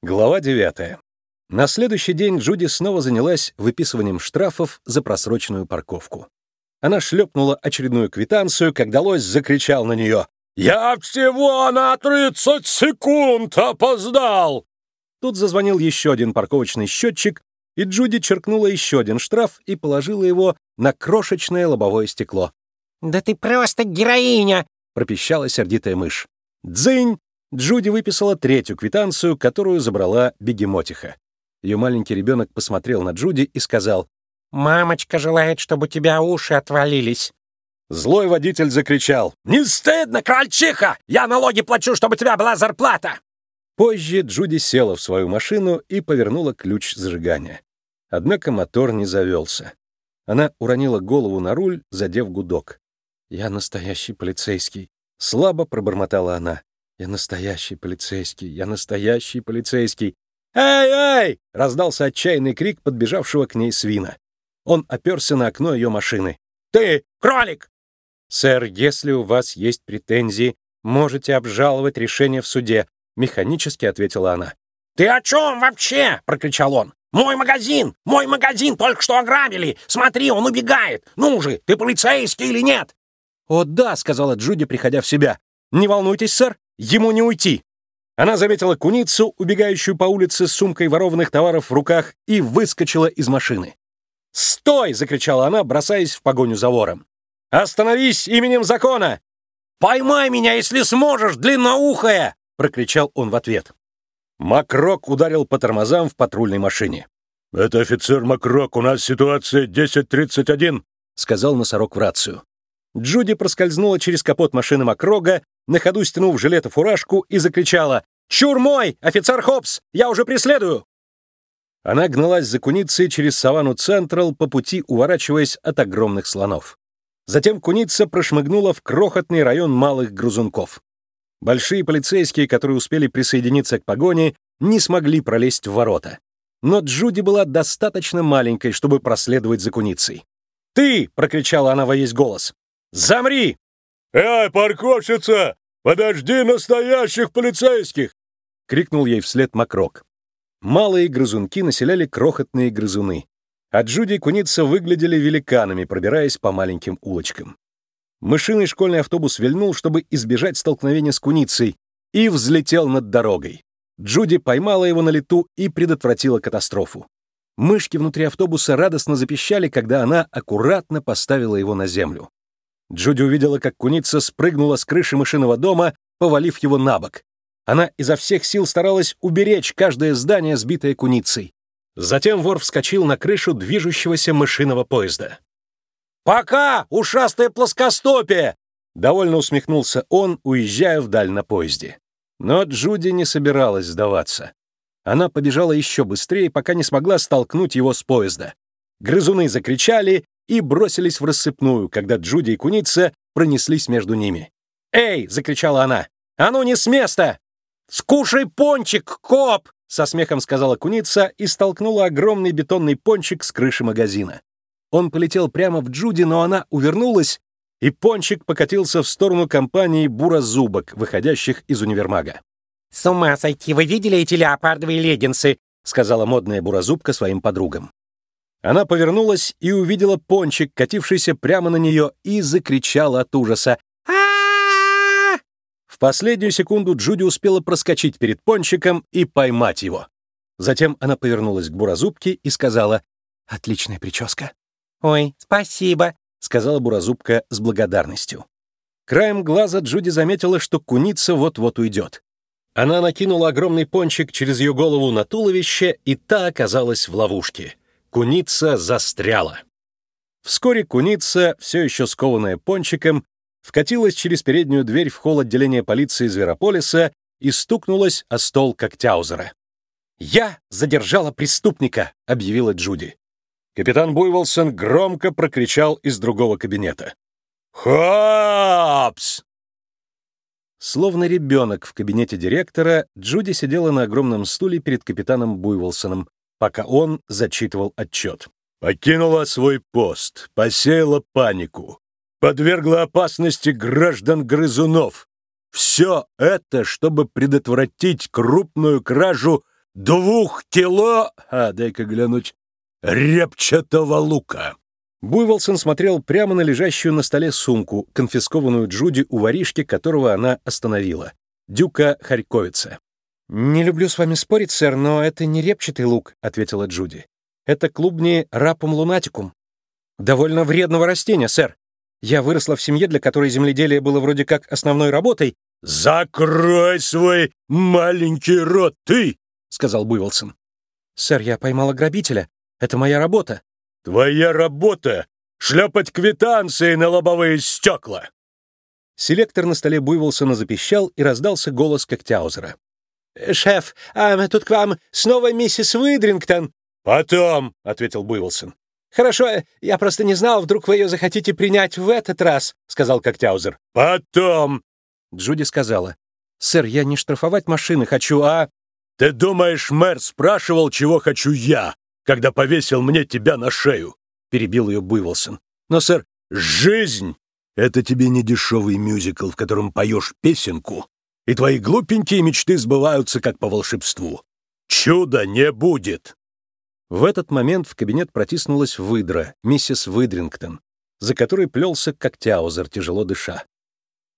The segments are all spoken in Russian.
Глава 9. На следующий день Джуди снова занялась выписыванием штрафов за просроченную парковку. Она шлепнула очередную квитанцию, когда лось закричал на нее. «Я всего на 30 секунд опоздал!» Тут зазвонил еще один парковочный счетчик, и Джуди черкнула еще один штраф и положила его на крошечное лобовое стекло. «Да ты просто героиня!» — пропищала сердитая мышь. «Дзынь!» Джуди выписала третью квитанцию, которую забрала бегемотиха. Ее маленький ребенок посмотрел на Джуди и сказал, «Мамочка желает, чтобы у тебя уши отвалились». Злой водитель закричал, «Не стыдно, крольчиха! Я налоги плачу, чтобы у тебя была зарплата!» Позже Джуди села в свою машину и повернула ключ зажигания. Однако мотор не завелся. Она уронила голову на руль, задев гудок. «Я настоящий полицейский», — слабо пробормотала она. «Я настоящий полицейский, я настоящий полицейский». «Эй, эй!» — раздался отчаянный крик подбежавшего к ней свина. Он оперся на окно ее машины. «Ты, кролик!» «Сэр, если у вас есть претензии, можете обжаловать решение в суде», — механически ответила она. «Ты о чем вообще?» — прокричал он. «Мой магазин! Мой магазин только что ограбили! Смотри, он убегает! Ну же, ты полицейский или нет?» «О да», — сказала Джуди, приходя в себя. «Не волнуйтесь, сэр, Ему не уйти. Она заметила куницу, убегающую по улице с сумкой ворованных товаров в руках, и выскочила из машины. «Стой!» — закричала она, бросаясь в погоню за вором. «Остановись именем закона!» «Поймай меня, если сможешь, длинноухая!» — прокричал он в ответ. Макрок ударил по тормозам в патрульной машине. «Это офицер Макрок, у нас ситуация 1031», — сказал носорог в рацию. Джуди проскользнула через капот машины Макрога на ходу стянув жилет и фуражку, и закричала «Чур мой, офицер Хопс! Я уже преследую!» Она гналась за куницей через саванну Централ, по пути уворачиваясь от огромных слонов. Затем куница прошмыгнула в крохотный район малых грузунков. Большие полицейские, которые успели присоединиться к погоне, не смогли пролезть в ворота. Но Джуди была достаточно маленькой, чтобы проследовать за куницей. «Ты!» — прокричала она во весь голос. «Замри!» «Эй, парковщица! Подожди настоящих полицейских!» — крикнул ей вслед Макрок. Малые грызунки населяли крохотные грызуны, а Джуди и Куница выглядели великанами, пробираясь по маленьким улочкам. Мышиный школьный автобус вильнул, чтобы избежать столкновения с Куницей, и взлетел над дорогой. Джуди поймала его на лету и предотвратила катастрофу. Мышки внутри автобуса радостно запищали, когда она аккуратно поставила его на землю. Джуди увидела, как куница спрыгнула с крыши мышиного дома, повалив его на бок. Она изо всех сил старалась уберечь каждое здание, сбитое куницей. Затем вор вскочил на крышу движущегося мышиного поезда. «Пока, ушастое плоскостопие!» Довольно усмехнулся он, уезжая вдаль на поезде. Но Джуди не собиралась сдаваться. Она побежала еще быстрее, пока не смогла столкнуть его с поезда. Грызуны закричали, и бросились в рассыпную, когда Джуди и Куница пронеслись между ними. «Эй!» — закричала она. «А ну не с места!» «Скушай пончик, коп!» — со смехом сказала Куница и столкнула огромный бетонный пончик с крыши магазина. Он полетел прямо в Джуди, но она увернулась, и пончик покатился в сторону компании буразубок, выходящих из универмага. «С ума сойти! Вы видели эти леопардовые леггинсы?» — сказала модная буразубка своим подругам. Она повернулась и увидела пончик, катившийся прямо на нее, и закричала от ужаса. В последнюю секунду Джуди успела проскочить перед пончиком и поймать его. Затем она повернулась к буразубке и сказала «Отличная прическа». «Ой, спасибо», — сказала буразубка с благодарностью. Краем глаза Джуди заметила, что куница вот-вот уйдет. Она накинула огромный пончик через ее голову на туловище, и та оказалась в ловушке — Куница застряла. Вскоре куница, все еще скованная пончиком, вкатилась через переднюю дверь в холл отделения полиции Зверополиса и стукнулась о стол Коктяузера. «Я задержала преступника», — объявила Джуди. Капитан Буйволсон громко прокричал из другого кабинета. «Хопс!» Словно ребенок в кабинете директора, Джуди сидела на огромном стуле перед капитаном Буйволсоном, пока он зачитывал отчет. «Покинула свой пост, посеяла панику, подвергла опасности граждан-грызунов. Все это, чтобы предотвратить крупную кражу двух кило, а дай-ка глянуть, репчатого лука. Буйволсон смотрел прямо на лежащую на столе сумку, конфискованную Джуди у воришки, которого она остановила. Дюка Харьковица. «Не люблю с вами спорить, сэр, но это не репчатый лук», — ответила Джуди. «Это клубни рапум лунатикум. Довольно вредного растения, сэр. Я выросла в семье, для которой земледелие было вроде как основной работой». «Закрой свой маленький рот, ты!» — сказал Буйволсон. «Сэр, я поймала грабителя. Это моя работа». «Твоя работа — шлепать квитанции на лобовые стекла!» Селектор на столе Буйволсона запищал, и раздался голос Коктяузера. «Шеф, а тут к вам снова миссис Уидрингтон». «Потом», — ответил Буйволсон. «Хорошо, я просто не знал, вдруг вы ее захотите принять в этот раз», — сказал Коктяузер. «Потом», Джуди сказала. «Сэр, я не штрафовать машины хочу, а...» «Ты думаешь, мэр спрашивал, чего хочу я, когда повесил мне тебя на шею?» — перебил ее Буйволсон. «Но, сэр, жизнь — это тебе не дешевый мюзикл, в котором поешь песенку, и твои глупенькие мечты сбываются как по волшебству. Чуда не будет!» В этот момент в кабинет протиснулась выдра, миссис Выдрингтон, за которой плелся Коктяузер, тяжело дыша.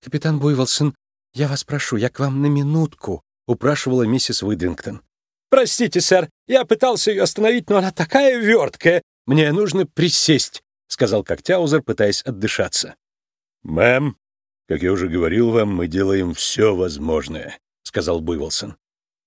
«Капитан Буйволсон, я вас прошу, я к вам на минутку», упрашивала миссис Уидрингтон. «Простите, сэр, я пытался ее остановить, но она такая верткая. Мне нужно присесть», — сказал Коктяузер, пытаясь отдышаться. «Мэм, как я уже говорил вам, мы делаем все возможное», — сказал Буйволсон.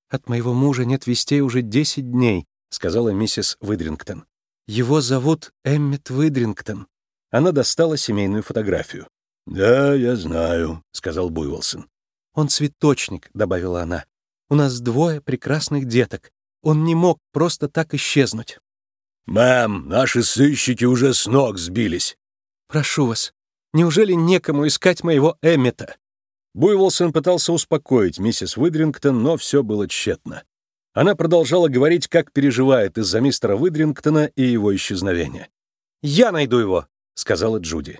«От моего мужа нет вестей уже десять дней», — сказала миссис Выдрингтон. «Его зовут Эммет Выдрингтон». Она достала семейную фотографию. «Да, я знаю», — сказал Буйволсон. «Он цветочник», — добавила она. У нас двое прекрасных деток. Он не мог просто так исчезнуть. «Мэм, наши сыщики уже с ног сбились». «Прошу вас, неужели некому искать моего Эммета?» Буйволсон пытался успокоить миссис Выдрингтон, но все было тщетно. Она продолжала говорить, как переживает из-за мистера Выдрингтона и его исчезновения. «Я найду его», — сказала Джуди.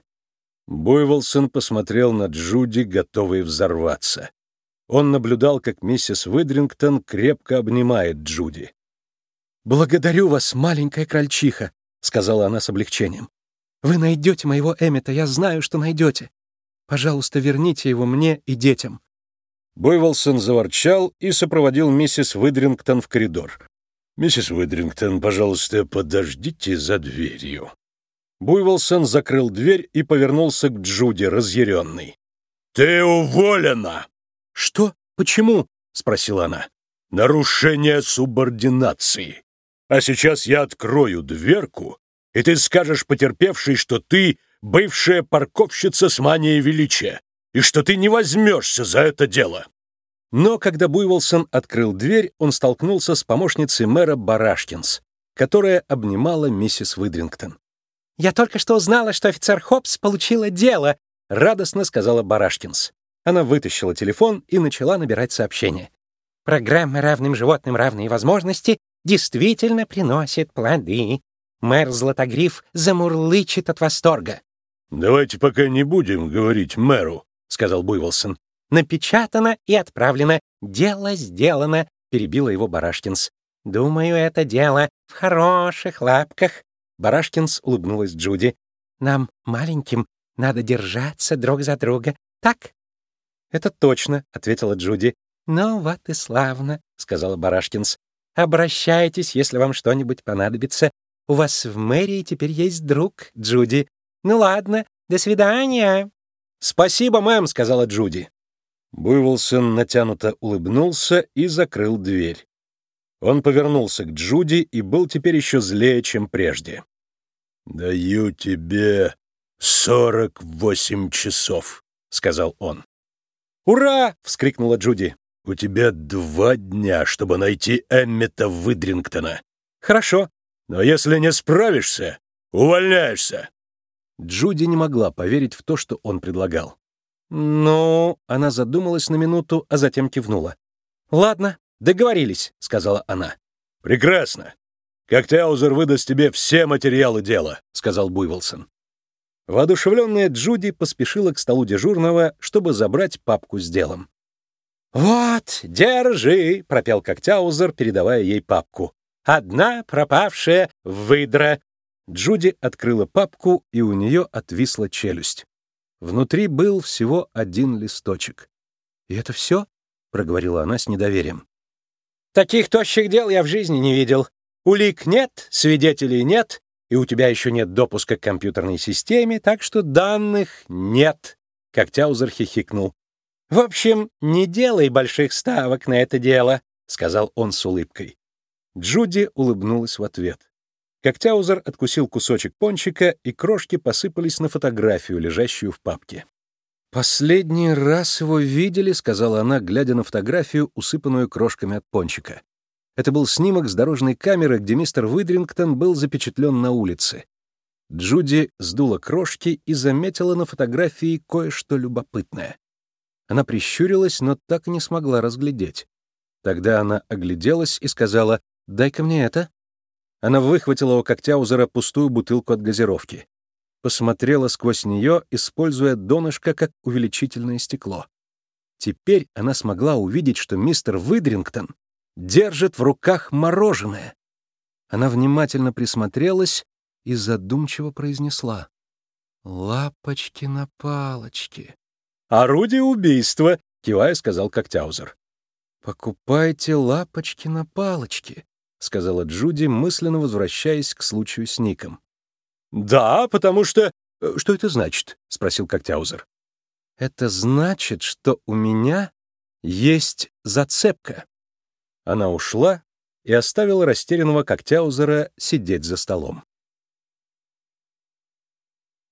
Буйволсон посмотрел на Джуди, готовый взорваться. Он наблюдал, как миссис Выдрингтон крепко обнимает Джуди. «Благодарю вас, маленькая крольчиха», — сказала она с облегчением. «Вы найдете моего Эммета, я знаю, что найдете. Пожалуйста, верните его мне и детям». Бойволсон заворчал и сопроводил миссис Выдрингтон в коридор. «Миссис Выдрингтон, пожалуйста, подождите за дверью». Буйволсон закрыл дверь и повернулся к Джуди, разъяренный. «Ты уволена!» «Что? Почему?» — спросила она. «Нарушение субординации. А сейчас я открою дверку, и ты скажешь потерпевшей, что ты бывшая парковщица с манией величия, и что ты не возьмешься за это дело». Но когда Буйволсон открыл дверь, он столкнулся с помощницей мэра Барашкинс, которая обнимала миссис Выдрингтон. «Я только что узнала, что офицер Хопс получила дело», — радостно сказала Барашкинс. Она вытащила телефон и начала набирать сообщение. «Программа «Равным животным равные возможности» действительно приносит плоды. Мэр Златогриф замурлычет от восторга». «Давайте пока не будем говорить мэру», — сказал Буйволсон. «Напечатано и отправлено. Дело сделано», — перебила его Барашкинс. «Думаю, это дело в хороших лапках». Барашкинс улыбнулась Джуди. «Нам, маленьким, надо держаться друг за друга. Так?» «Это точно», — ответила Джуди. «Ну вот и славно», — сказала Барашкинс. «Обращайтесь, если вам что-нибудь понадобится. У вас в мэрии теперь есть друг, Джуди. Ну ладно, до свидания». «Спасибо, мэм», — сказала Джуди. Буйволсон натянуто улыбнулся и закрыл дверь. Он повернулся к Джуди и был теперь еще злее, чем прежде. «Даю тебе сорок восемь часов», — сказал он. «Ура!» — вскрикнула Джуди. «У тебя два дня, чтобы найти Эммета Выдрингтона». «Хорошо. Но если не справишься, увольняешься». Джуди не могла поверить в то, что он предлагал. «Ну...» — она задумалась на минуту, а затем кивнула. «Ладно, договорились», — сказала она. «Прекрасно. Коктеузер выдаст тебе все материалы дела», — сказал Буйволсон. Воодушевленная Джуди поспешила к столу дежурного, чтобы забрать папку с делом. «Вот, держи!» — пропел Коктяузер, передавая ей папку. «Одна пропавшая выдра!» Джуди открыла папку, и у нее отвисла челюсть. Внутри был всего один листочек. «И это все?» — проговорила она с недоверием. «Таких тощих дел я в жизни не видел. Улик нет, свидетелей нет, и у тебя еще нет допуска к компьютерной системе, так что данных нет», — Коктяузер хихикнул. «В общем, не делай больших ставок на это дело», — сказал он с улыбкой. Джуди улыбнулась в ответ. Коктяузер откусил кусочек пончика, и крошки посыпались на фотографию, лежащую в папке. «Последний раз его видели», — сказала она, глядя на фотографию, усыпанную крошками от пончика. Это был снимок с дорожной камеры, где мистер Выдрингтон был запечатлен на улице. Джуди сдула крошки и заметила на фотографии кое-что любопытное. Она прищурилась, но так и не смогла разглядеть. Тогда она огляделась и сказала «Дай-ка мне это». Она выхватила у Коктяузера пустую бутылку от газировки. Посмотрела сквозь нее, используя донышко как увеличительное стекло. Теперь она смогла увидеть, что мистер Выдрингтон держит в руках мороженое. Она внимательно присмотрелась и задумчиво произнесла. «Лапочки на палочке». «Орудие убийства», — кивая сказал Коктяузер. «Покупайте лапочки на палочке», — сказала Джуди, мысленно возвращаясь к случаю с Ником. «Да, потому что...» э, «Что это значит?» — спросил Коктяузер. «Это значит, что у меня есть зацепка». Она ушла и оставила растерянного Коктяузера сидеть за столом.